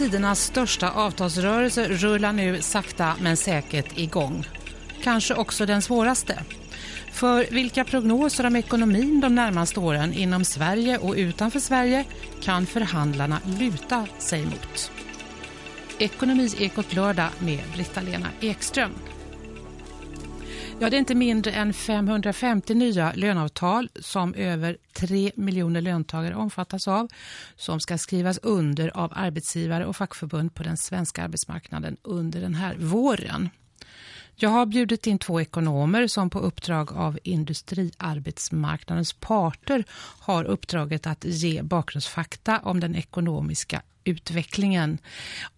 tidernas största avtalsrörelse rullar nu sakta men säkert igång. Kanske också den svåraste. För vilka prognoser om ekonomin de närmaste åren inom Sverige och utanför Sverige kan förhandlarna luta sig mot? Ekonomiekot lördag med Britta-Lena Ekström. Ja, det är inte mindre än 550 nya löneavtal som över 3 miljoner löntagare omfattas av som ska skrivas under av arbetsgivare och fackförbund på den svenska arbetsmarknaden under den här våren. Jag har bjudit in två ekonomer som på uppdrag av industriarbetsmarknadens parter har uppdraget att ge bakgrundsfakta om den ekonomiska utvecklingen.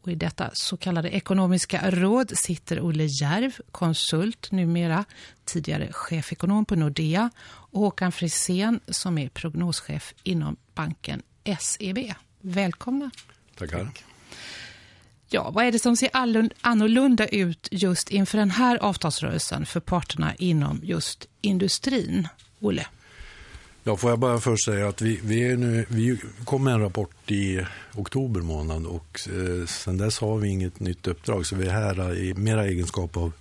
Och I detta så kallade ekonomiska råd sitter Olle Järv, konsult numera, tidigare chefekonom på Nordea och Håkan Frisén som är prognoschef inom banken SEB. Välkomna. Tackar. Ja, vad är det som ser annorlunda ut just inför den här avtalsrörelsen för parterna inom just industrin? Olle? Ja, får jag bara först säga att vi, vi, är nu, vi kom med en rapport i oktober månad och eh, sen dess har vi inget nytt uppdrag så vi är här i mera egenskap av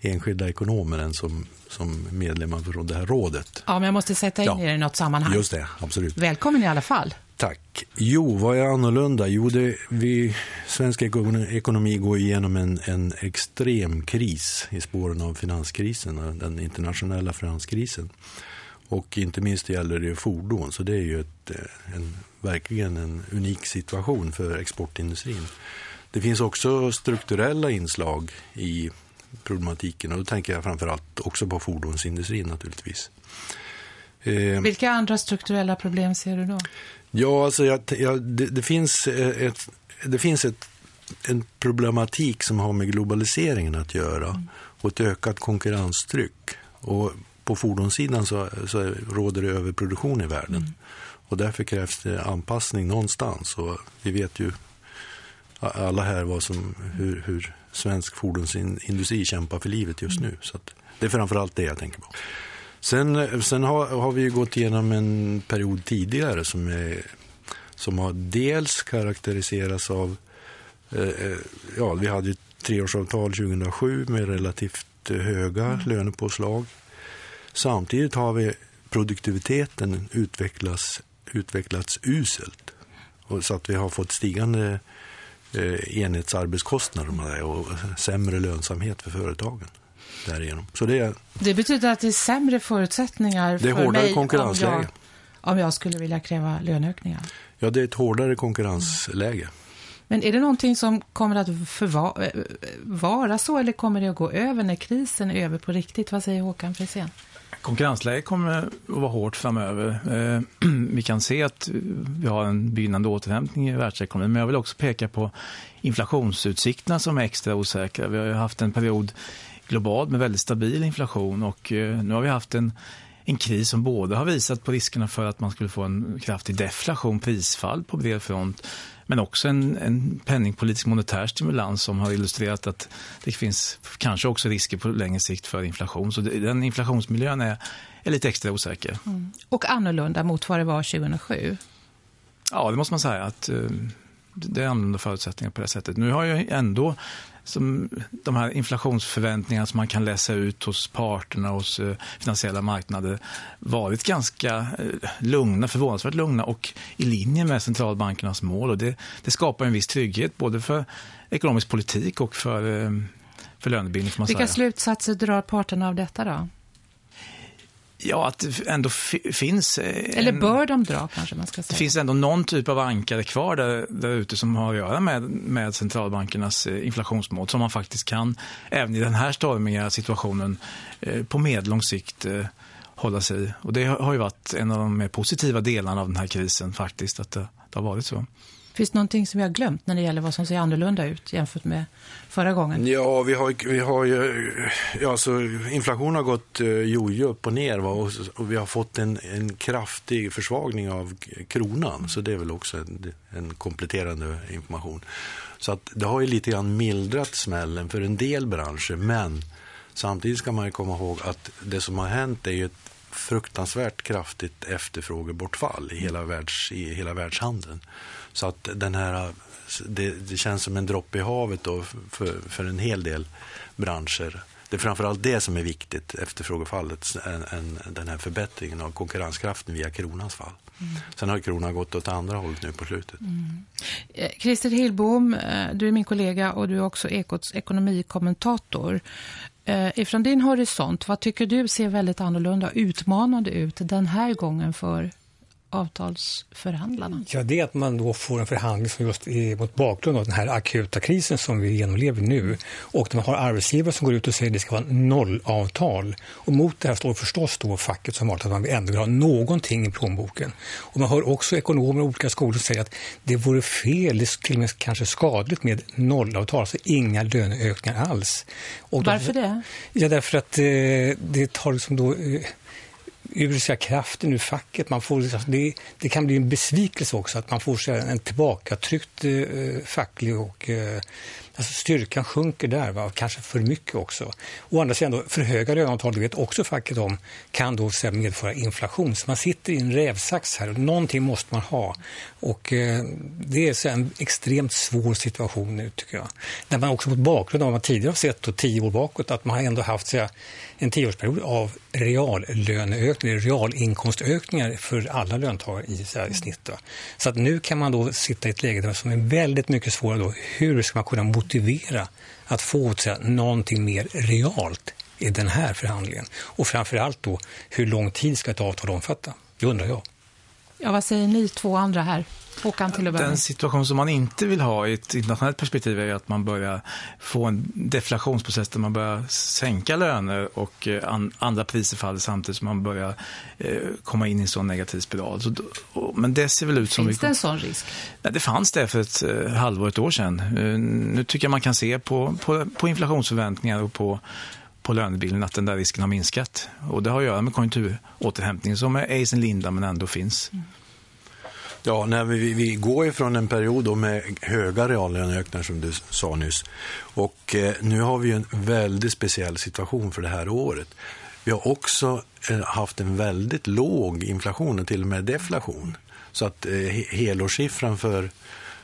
enskilda ekonomer än som, som medlemmar för det här rådet. Ja, men jag måste sätta in ja, er i något sammanhang. Just det, absolut. Välkommen i alla fall. Tack. Jo, vad är annorlunda? Jo, det, vi, svensk ekonomi går igenom en, en extrem kris i spåren av finanskrisen, den internationella finanskrisen. Och inte minst gäller det fordon, så det är ju ett, eh, en, verkligen en unik situation för exportindustrin. Det finns också strukturella inslag i problematiken och då tänker jag framförallt också på fordonsindustrin naturligtvis. Eh, Vilka andra strukturella problem ser du då? Ja, alltså jag, jag, det, det, finns, eh, ett, det finns ett, en problematik som har med globaliseringen att göra mm. och ett ökat konkurrenstryck. Och på fordonssidan så, så råder det överproduktion i världen. Mm. Och därför krävs det anpassning någonstans. Och vi vet ju alla här vad som, hur, hur svensk fordonsindustri kämpar för livet just mm. nu. Så det är framförallt det jag tänker på. Sen, sen har, har, vi gått igenom en period tidigare som, är, som har dels karaktäriserats av... Eh, eh ja, vi hade ett treårsavtal 2007 med relativt höga mm. lönepåslag. Samtidigt har vi produktiviteten utvecklats, utvecklats uselt. Och så att vi har fått stigande eh, enhetsarbetskostnader och sämre lönsamhet för företagen. Därigenom. Så det, det betyder att det är sämre förutsättningar det är för hårdare mig konkurrensläge. Om, jag, om jag skulle vilja kräva löneökningar? Ja, det är ett hårdare konkurrensläge. Men är det någonting som kommer att eh, vara så eller kommer det att gå över när krisen är över på riktigt? Vad säger Håkan Frisén? Konkurrensläget kommer att vara hårt framöver. Eh, vi kan se att vi har en begynnande återhämtning i världsekonomin, men jag vill också peka på inflationsutsikterna som är extra osäkra. Vi har haft en period globalt med väldigt stabil inflation och eh, nu har vi haft en en kris som både har visat på riskerna för att man skulle få en kraftig deflation, prisfall på bred front, men också en, en penningpolitisk monetär stimulans som har illustrerat att det finns kanske också risker på längre sikt för inflation. Så den inflationsmiljön är, är lite extra osäker. Mm. Och annorlunda mot vad det var 2007? Ja, det måste man säga. att uh, Det är annorlunda förutsättningar på det sättet. Nu har ju ändå som de här inflationsförväntningarna som man kan läsa ut hos parterna hos eh, finansiella marknader varit ganska eh, lugna, förvånansvärt lugna och i linje med centralbankernas mål. Och det, det skapar en viss trygghet både för ekonomisk politik och för, eh, för lönebildning. Vilka säga. slutsatser drar parterna av detta då? Ja, att det ändå finns... En, Eller bör de dra kanske man ska säga. Det finns ändå någon typ av ankare kvar där, där ute som har att göra med, med centralbankernas eh, inflationsmål som man faktiskt kan, även i den här stormiga situationen, eh, på medellång sikt eh, hålla sig i. Och det har ju varit en av de mer positiva delarna av den här krisen faktiskt, att det, det har varit så. Finns det någonting som vi har glömt när det gäller vad som ser annorlunda ut jämfört med förra gången? Ja, vi har, vi har ju, ja, så inflationen har gått eh, jojo upp och ner va? Och, och, vi har fått en, en kraftig försvagning av kronan. Så det är väl också en, en kompletterande information. Så att det har ju lite grann mildrat smällen för en del branscher. Men samtidigt ska man ju komma ihåg att det som har hänt är ju ett fruktansvärt kraftigt efterfrågebortfall i hela, världs, i hela världshandeln. Så att den här, det, det känns som en droppe i havet då för, för en hel del branscher. Det är framförallt det som är viktigt, efterfrågefallet, en, en, den här förbättringen av konkurrenskraften via kronans fall. Mm. Sen har kronan gått åt andra hållet nu på slutet. Mm. Eh, Christer Hillbom, eh, du är min kollega och du är också Ekots ekonomikommentator. Eh, ifrån din horisont, vad tycker du ser väldigt annorlunda utmanande ut den här gången för avtalsförhandlarna? Ja, det är att man då får en förhandling som just är mot bakgrund av den här akuta krisen som vi genomlever nu. Och man har arbetsgivare som går ut och säger att det ska vara nollavtal. Och mot det här står förstås då facket som har att man ändå vill ha någonting i plånboken. Och man hör också ekonomer i olika skolor säga att det vore fel, det till och med kanske skadligt med nollavtal, alltså inga löneökningar alls. Och Varför då, det? Ja, därför att eh, det tar liksom då... Eh, ur sig kraften ur facket. Man får, liksom- det, det, kan bli en besvikelse också att man får en tillbakatryckt eh, facklig och eh, Alltså styrkan sjunker där, va? kanske för mycket också. Å andra sidan, då, för höga löneavtal, det vet också facket om, kan då så medföra inflation. Så man sitter i en rävsax här och någonting måste man ha. Och eh, det är så en extremt svår situation nu tycker jag. När man också mot bakgrund av vad man tidigare har sett, då, tio år bakåt, att man har ändå haft så en tioårsperiod av reallöneökningar, realinkomstökningar för alla löntagare i, så här, i snitt. Då. Så att nu kan man då sitta i ett läge där som är väldigt mycket svårare. Då. Hur ska man kunna motivera att få så någonting mer realt i den här förhandlingen? Och framför allt då, hur lång tid ska ett avtal omfatta? Det undrar jag. Ja, vad säger ni två andra här? Håkan till att börja Den situation som man inte vill ha i ett internationellt perspektiv är att man börjar få en deflationsprocess där man börjar sänka löner och eh, andra priser faller samtidigt som man börjar eh, komma in i en sån negativ spiral. Men det ser väl ut som... Finns det en sån risk? Nej, det fanns det för ett eh, halvår, ett år sedan. nu tycker jag man kan se på, på, på inflationsförväntningar och på på lönebilden att den där risken har minskat. Och det har att göra med konjunkturåterhämtningen som är ejsen linda men ändå finns. Mm. Ja, när vi, vi går ifrån en period med höga reallöneökningar som du sa nyss. Och eh, nu har vi en väldigt speciell situation för det här året. Vi har också eh, haft en väldigt låg inflation och till och med deflation. Så att eh, helårssiffran för,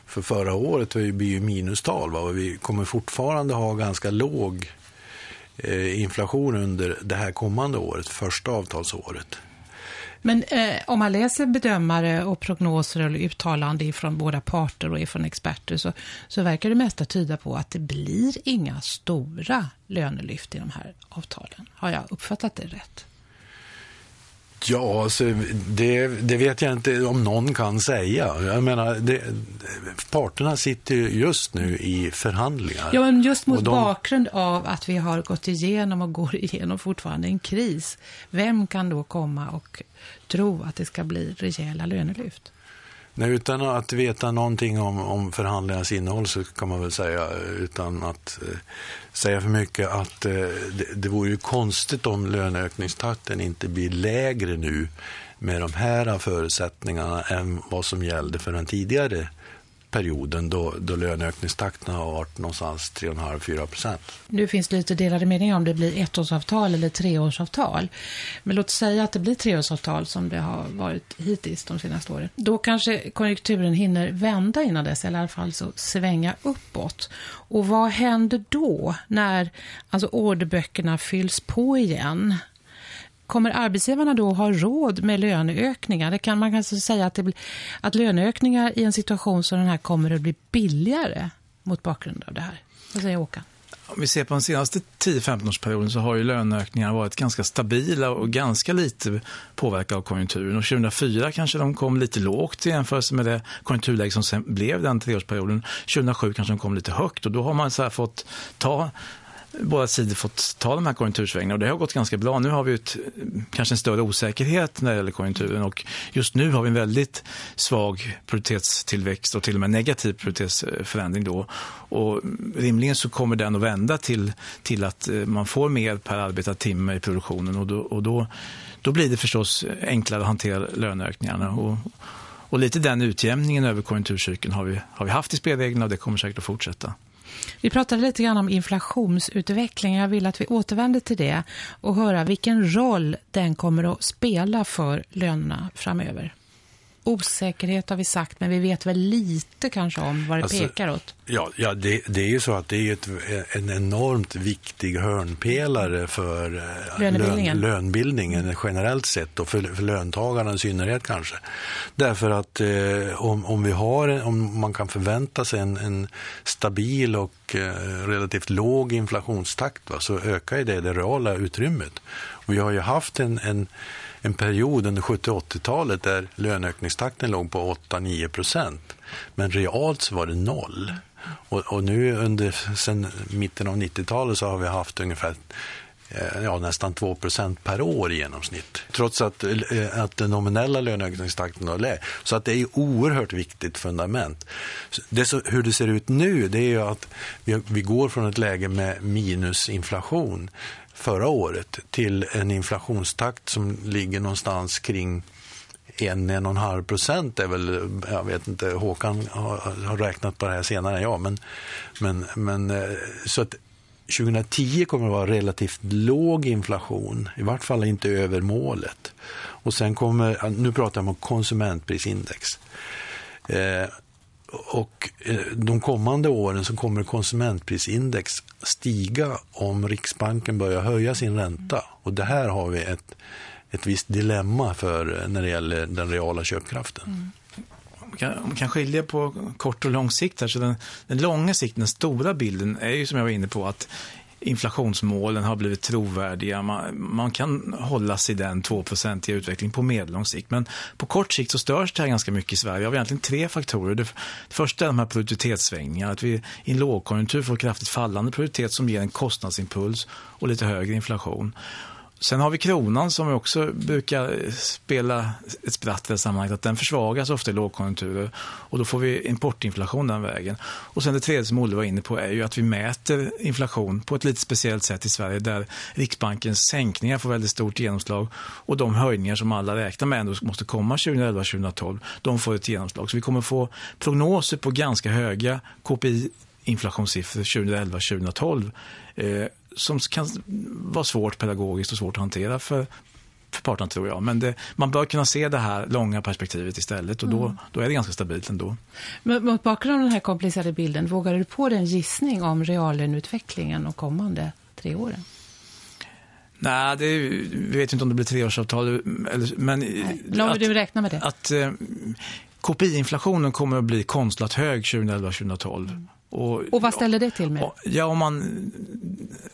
för förra året blir ju minustal. Va? Och vi kommer fortfarande ha ganska låg Eh, inflation under det här kommande året, första avtalsåret. Men eh, om man läser bedömare och prognoser eller uttalanden från båda parter och från experter så, så verkar det mesta tyda på att det blir inga stora lönelyft i de här avtalen. Har jag uppfattat det rätt? Ja, alltså, det, det, vet jag inte om någon kan säga. Jag menar, det, parterna sitter just nu i förhandlingar. Ja, men just mot de... bakgrund av att vi har gått igenom och går igenom fortfarande en kris. Vem kan då komma och tro att det ska bli rejäla lönelyft? Nej, utan att veta någonting om, om förhandlingarnas innehåll så kan man väl säga, utan att eh, säga för mycket, att eh, det, det vore ju konstigt om löneökningstakten inte blir lägre nu med de här förutsättningarna än vad som gällde för den tidigare perioden då, då löneökningstakten har varit någonstans 3,5-4 procent. Nu finns det lite delade meningar om det blir ettårsavtal eller treårsavtal. Men låt säga att det blir treårsavtal som det har varit hittills de senaste åren. Då kanske konjunkturen hinner vända innan dess, eller i alla fall så svänga uppåt. Och vad händer då när alltså orderböckerna fylls på igen? Kommer arbetsgivarna då ha råd med löneökningar? Det kan man kanske säga att, det blir, att löneökningar i en situation som den här kommer att bli billigare mot bakgrund av det här. Vad säger Åka? Om vi ser på den senaste 10-15 årsperioden så har ju löneökningarna varit ganska stabila och ganska lite påverkade av konjunkturen. Och 2004 kanske de kom lite lågt i jämförelse med det konjunkturläge som sen blev den treårsperioden. 2007 kanske de kom lite högt och då har man så fått ta båda sidor fått ta de här konjunktursvängningarna och det har gått ganska bra. Nu har vi ett, kanske en större osäkerhet när det gäller konjunkturen och just nu har vi en väldigt svag produktivitetstillväxt och till och med negativ produktivitetsförändring då. Och rimligen så kommer den att vända till, till att eh, man får mer per arbetad timme i produktionen och då, och då, då blir det förstås enklare att hantera löneökningarna. Och, och lite den utjämningen över konjunkturcykeln har vi, har vi haft i spelreglerna och det kommer säkert att fortsätta. Vi pratade lite grann om inflationsutveckling. Jag vill att vi återvänder till det och höra vilken roll den kommer att spela för lönerna framöver osäkerhet har vi sagt, men vi vet väl lite kanske om vad det alltså, pekar åt. Ja, ja det, det, är ju så att det är ett, en enormt viktig hörnpelare för eh, lönebildningen, lön, lönbildningen generellt sett och för, för löntagarna i synnerhet kanske. Därför att eh, om, om, vi har, om man kan förvänta sig en, en stabil och eh, relativt låg inflationstakt va, så ökar det det reala utrymmet. Vi har ju haft en, en en period under 70-80-talet där löneökningstakten låg på 8-9 procent. Men realt så var det noll. Och, och nu under sen mitten av 90-talet så har vi haft ungefär eh, ja, nästan 2 procent per år i genomsnitt. Trots att, eh, att den nominella löneökningstakten är lägre. Så att det är oerhört viktigt fundament. Det så, hur det ser ut nu det är att vi, vi går från ett läge med minusinflation förra året till en inflationstakt som ligger någonstans kring en, en och en halv procent är väl, jag vet inte, Håkan har, har räknat på det här senare än jag, men, men, men eh, så att 2010 kommer att vara relativt låg inflation, i vart fall inte över målet. Och sen kommer, nu pratar jag om konsumentprisindex. Eh, och eh, de kommande åren så kommer konsumentprisindex stiga om Riksbanken börjar höja sin ränta. Och det här har vi ett, ett visst dilemma för eh, när det gäller den reala köpkraften. Mm. Man kan, man kan skilja på kort och lång sikt. Här. Så den, den långa sikten, den stora bilden, är ju som jag var inne på att inflationsmålen har blivit trovärdiga. Man, man kan hålla sig i den 2-procentiga utvecklingen på medellång sikt. Men på kort sikt så störs det här ganska mycket i Sverige av egentligen tre faktorer. Det, det första är de här produktivitetssvängningarna. Att vi i en lågkonjunktur får kraftigt fallande produktivitet som ger en kostnadsimpuls och lite högre inflation. Sen har vi kronan som också brukar spela ett spratt i det sammanhanget. Att den försvagas ofta i lågkonjunkturer och då får vi importinflation den vägen. Och sen det tredje som Olle var inne på är ju att vi mäter inflation på ett lite speciellt sätt i Sverige där Riksbankens sänkningar får väldigt stort genomslag och de höjningar som alla räknar med ändå måste komma 2011-2012, de får ett genomslag. Så vi kommer få prognoser på ganska höga KPI inflationssiffror 2011-2012 eh, som kan vara svårt pedagogiskt och svårt att hantera för, för parterna tror jag. Men det, man bör kunna se det här långa perspektivet istället och då, mm. då är det ganska stabilt ändå. Men mot bakgrund av den här komplicerade bilden, vågar du på den gissning om reallöneutvecklingen de kommande tre åren? Nej, det, vi vet inte om det blir treårsavtal. Eller, men Nej. du räkna med det? Att eh, KPI-inflationen kommer att bli konstlat hög 2011-2012. Mm. Och, och vad ställer det till med? Ja, om man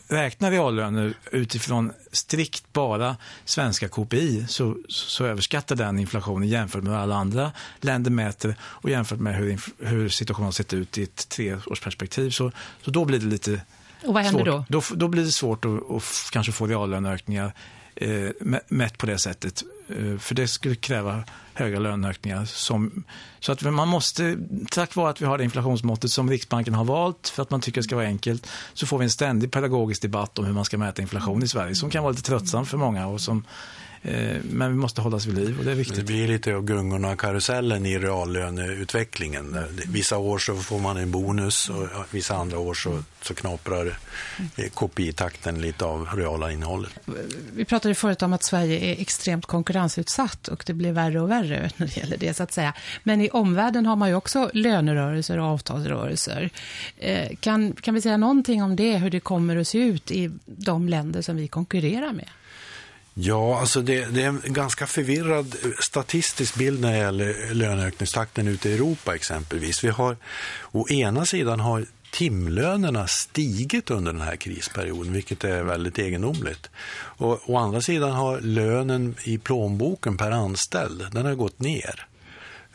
räknar reallöner utifrån strikt bara svenska KPI så, så överskattar den inflationen jämfört med alla andra länder mäter och jämfört med hur, hur situationen har sett ut i ett treårsperspektiv. Så, så då blir det lite och vad händer svårt. då? då? Då blir det svårt att, att kanske få reallöneökningar Eh, mätt på det sättet. Eh, för det skulle kräva höga löneökningar. Som, så att man måste, tack vare att vi har det inflationsmåttet som Riksbanken har valt för att man tycker det ska vara enkelt, så får vi en ständig pedagogisk debatt om hur man ska mäta inflation i Sverige som kan vara lite tröttsam för många och som men vi måste hållas vid liv och det är viktigt. Det blir lite av gungorna och karusellen i reallöneutvecklingen. Vissa år så får man en bonus och vissa andra år så, så knaprar KPI-takten lite av reala innehållet. Vi pratade förut om att Sverige är extremt konkurrensutsatt och det blir värre och värre när det gäller det så att säga. Men i omvärlden har man ju också lönerörelser och avtalsrörelser. Eh, kan, kan vi säga någonting om det, hur det kommer att se ut i de länder som vi konkurrerar med? Ja, alltså det, det, är en ganska förvirrad eh, statistisk bild när det gäller löneökningstakten ute i Europa exempelvis. Vi har, å ena sidan har timlönerna stigit under den här krisperioden, vilket är väldigt egendomligt. Och å andra sidan har lönen i plånboken per anställd, den har gått ner.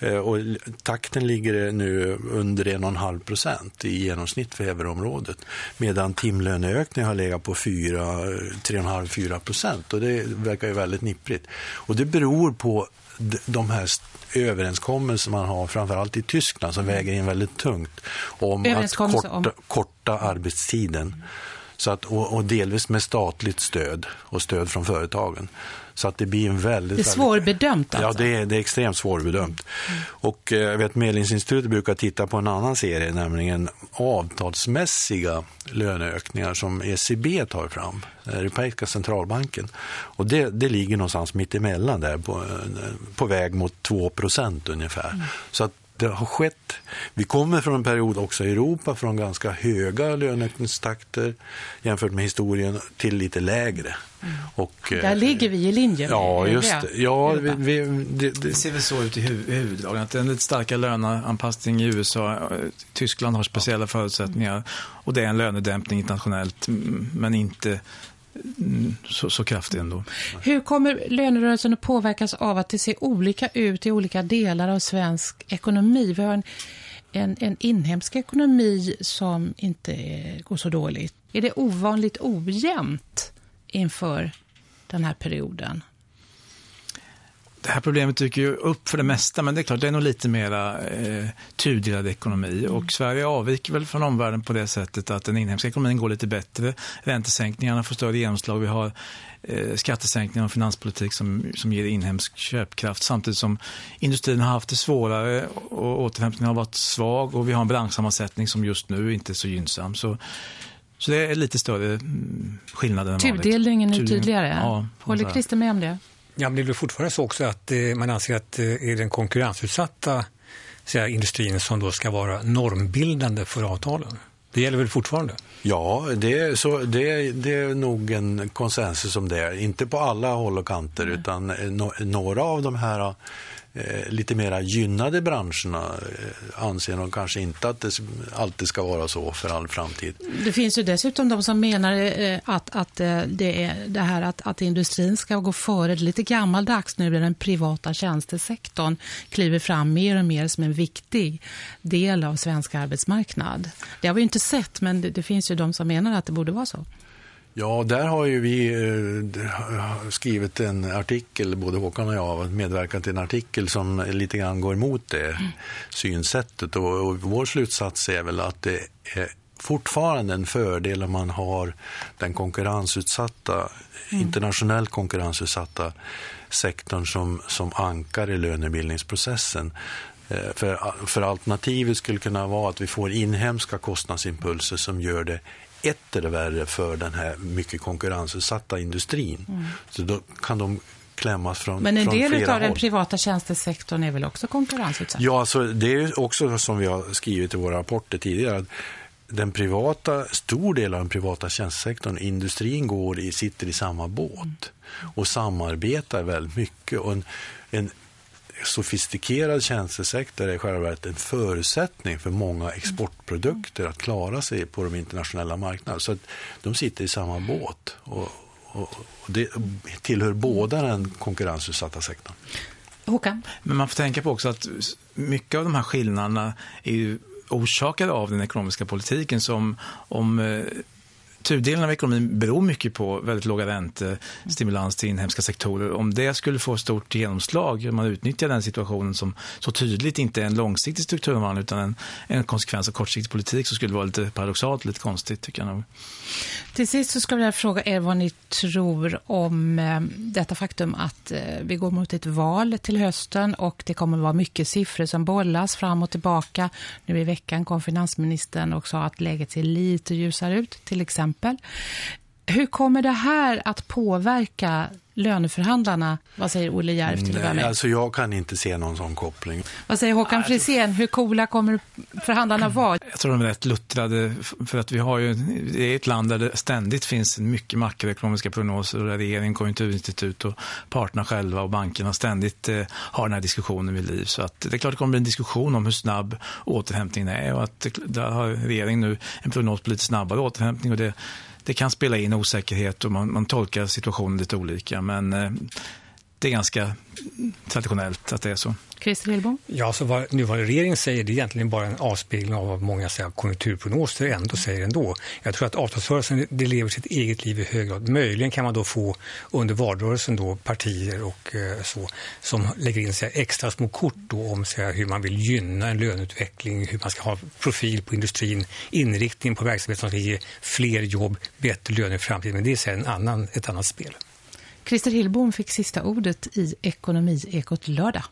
Eh, och takten ligger nu under 1,5 procent i genomsnitt för euroområdet. Medan timlöneökningen har legat på 3,5-4 procent. Och det verkar ju väldigt nipprigt. Och det beror på de här överenskommelser man har, framförallt i Tyskland, som väger in väldigt tungt om att korta, korta arbetstiden Så att, och, och delvis med statligt stöd och stöd från företagen. Så att det blir en väldigt... Det är svårbedömt alltså? alltså? Ja, det är, det är extremt svårbedömt. Mm. Och eh, jag vet Medlingsinstitutet brukar titta på en annan serie, nämligen avtalsmässiga löneökningar som ECB tar fram, Europeiska centralbanken. Och det, det ligger någonstans mitt emellan där, på, eh, på väg mot 2 procent ungefär. Mm. Så att det har skett. Vi kommer från en period också i Europa från ganska höga löneökningstakter jämfört med historien till lite lägre. Mm. Och, Där eh, ligger vi i linje med Ja, just det. Ja, vi, vi, det, det, ser väl så ut i huvuddragen. Att det är en lite starkare löneanpassning i USA. Tyskland har speciella förutsättningar och det är en lönedämpning internationellt men inte så, så kraftig ändå. Hur kommer lönerörelsen att påverkas av att det ser olika ut i olika delar av svensk ekonomi? Vi har en, en, en inhemsk ekonomi som inte går så dåligt. Är det ovanligt ojämnt inför den här perioden? Det här problemet dyker ju upp för det mesta, men det är klart, det är nog lite mera eh, tudelad ekonomi. Mm. Och Sverige avviker väl från omvärlden på det sättet att den inhemska ekonomin går lite bättre. Räntesänkningarna får större genomslag. Vi har eh, skattesänkningar och finanspolitik som, som ger inhemsk köpkraft samtidigt som industrin har haft det svårare och återhämtningen har varit svag och vi har en branschsammansättning som just nu inte är så gynnsam. Så så det är lite större mm, skillnader än Tudelningen är tydligare. Ja, Håller Christer med om det? Ja, men det väl fortfarande så också att eh, man anser att det eh, är den konkurrensutsatta säga, industrin som då ska vara normbildande för avtalen. Det gäller väl fortfarande? Ja, det är, så, det, det är nog en konsensus om det. Inte på alla håll och kanter, mm. utan eh, no, några av de här Eh, lite mera gynnade branscherna eh, anser de kanske inte att det alltid ska vara så för all framtid. Det finns ju dessutom de som menar eh, att, att eh, det är det här att, att industrin ska gå före. Det är lite gammaldags nu när den privata tjänstesektorn kliver fram mer och mer som en viktig del av svensk arbetsmarknad. Det har vi inte sett, men det, det finns ju de som menar att det borde vara så. Ja, där har ju vi eh, skrivit en artikel, både Håkan och jag, medverkat till en artikel som lite grann går emot det mm. synsättet. Och, och vår slutsats är väl att det är fortfarande en fördel om man har den konkurrensutsatta, mm. internationellt konkurrensutsatta sektorn som, som ankar i lönebildningsprocessen. Eh, för, för alternativet skulle kunna vara att vi får inhemska kostnadsimpulser som gör det etter värre för den här mycket konkurrensutsatta industrin. Mm. Så då kan de klämmas från Men en del av den privata tjänstesektorn är väl också konkurrensutsatt? Ja, alltså det är också som vi har skrivit i våra rapporter tidigare. Att den privata, stor del av den privata tjänstesektorn, industrin går i, sitter i samma båt mm. och samarbetar väldigt mycket. Och en, en sofistikerad tjänstesektor är själva en förutsättning för många exportprodukter att klara sig på de internationella marknaderna. Så att de sitter i samma båt och, och, och det tillhör båda den konkurrensutsatta sektorn. Håkan? Men man får tänka på också att mycket av de här skillnaderna är ju orsakade av den ekonomiska politiken som om eh, tudelningen av ekonomin beror mycket på väldigt låga räntor, stimulans till inhemska sektorer. Om det skulle få stort genomslag, om man utnyttjar den situationen som så tydligt inte är en långsiktig strukturomvandling utan en, en konsekvens av kortsiktig politik så skulle det vara lite paradoxalt, lite konstigt tycker jag nog. Till sist så skulle jag fråga er vad ni tror om eh, detta faktum att eh, vi går mot ett val till hösten och det kommer att vara mycket siffror som bollas fram och tillbaka. Nu i veckan kom finansministern och sa att läget ser lite ljusare ut till exempel. principal Hur kommer det här att påverka löneförhandlarna? Vad säger Olle Järv till Nej, alltså Jag kan inte se någon sån koppling. Vad säger Håkan Frisén? Hur coola kommer förhandlarna vara? Jag tror de är rätt luttrade för att vi har ju, det är ett land där det ständigt finns mycket makroekonomiska prognoser och regeringen, konjunkturinstitut och parterna själva och bankerna ständigt eh, har den här diskussionen vid liv. Så att det är klart det kommer bli en diskussion om hur snabb återhämtningen är och att där har regeringen nu en prognos på lite snabbare återhämtning och det det kan spela in osäkerhet och man, man tolkar situationen lite olika. Men eh, det är ganska traditionellt att det är så. Christer Hillbom? Ja, så vad nuvarande regering säger det är egentligen bara en avspegling av vad många säger, konjunkturprognoser ändå säger ändå. Jag tror att avtalsrörelsen det lever sitt eget liv i hög grad. Möjligen kan man då få under valrörelsen då partier och eh, så som lägger in sig extra små kort då om sig, hur man vill gynna en löneutveckling, hur man ska ha profil på industrin, inriktning på verksamhet som ska ge fler jobb, bättre löner i framtiden. Men det är så en annan, ett annat spel. Christer Hillbom fick sista ordet i Ekonomiekot lördag.